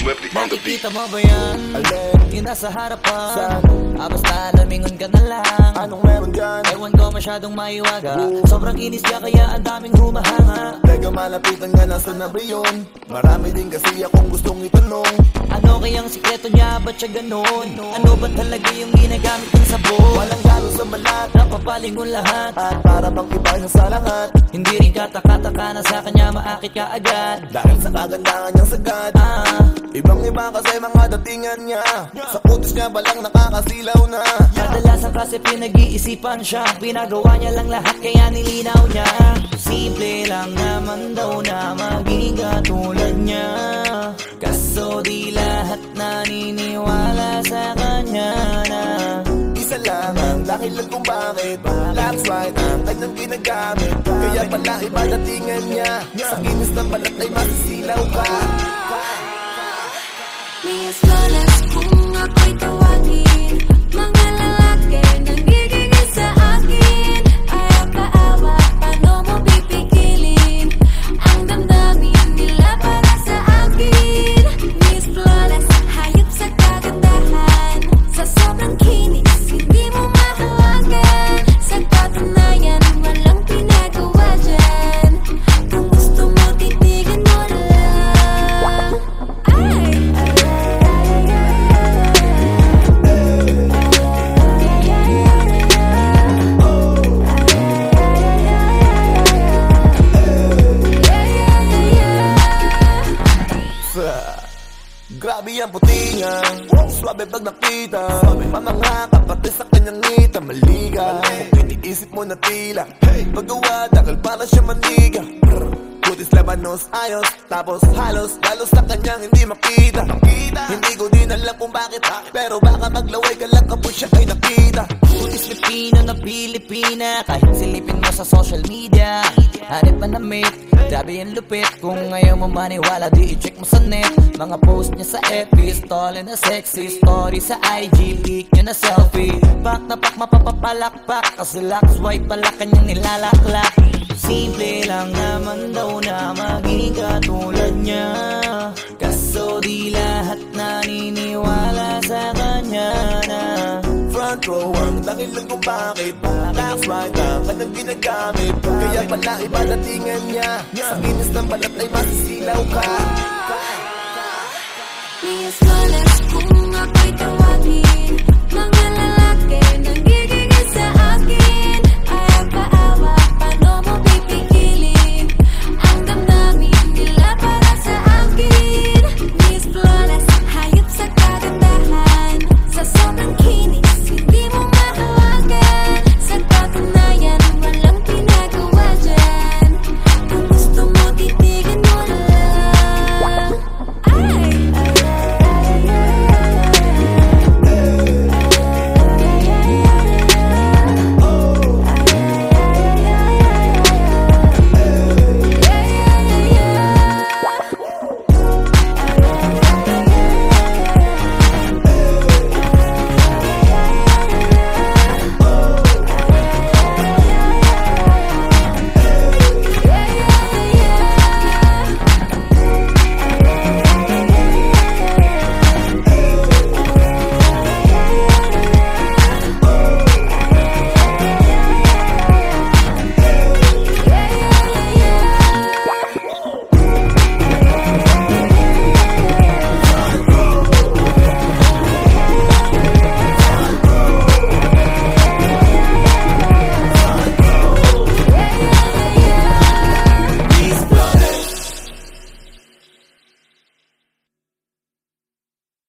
Baby. Nakikita mo ba yan? Alin? Yung nasa harapan Saan? Ah, basta lamingon ka na lang Anong meron dyan? Ewan ko masyadong maiwaga Sobrang inis ka kaya ang daming humahanga Teka malapitan nga nasa na ba yun? Marami din kasi akong gustong itanong Ano kayang sikreto niya? Ba't siya ganon? Ano ba talaga yung ginagamit ng sabon? Walang galo sa balat Napapalingon lahat At para bang iba sa lahat Hindi rin kataka-taka na sa kanya maakit ka agad. Dahil sa kagandahan niyang sagad. Ah, Ibang iba kasi mga datingan niya. Sa kutis niya balang nakakasilaw na? Kadalasan kasi pinag-iisipan siya. Pinagawa niya lang lahat kaya nilinaw niya. Simple lang naman daw na dahilan kung bakit That's right ang kanyang ginagamit. Kaya pala iba datingan niya. Sa kinis ng balat ay masisilaw ka Grabe ang puti niya. Swabe pag nakita. Mamangha pati sa kanyang ngita Maliga. Kung iniisip mo na tila. Paggawa dahil para siya maniga. Brr. Kutis labanos ayos. Tapos halos Lalo sa kanyang hindi makita. Hindi ko din alam kung bakit Pero baka maglaway Pilipina Kahit silipin mo sa social media. Hanip man na mate Grabe yung lupit. Kung ngayon mo maniwala Di i-check mo sa net. Mga post niya sa FB Stolen na sexy. Story sa IG Leak niya na selfie. Pak na pak mapapapalakpak. Kasi locks white pala kanyang nilalaklak. Simple lang naman daw na maging katulad niya Front row ang dahilan kung bakit That's right ang kanyang ginagamit Kaya pala iba datingan niya. Sa kinis ng balat ay masisilaw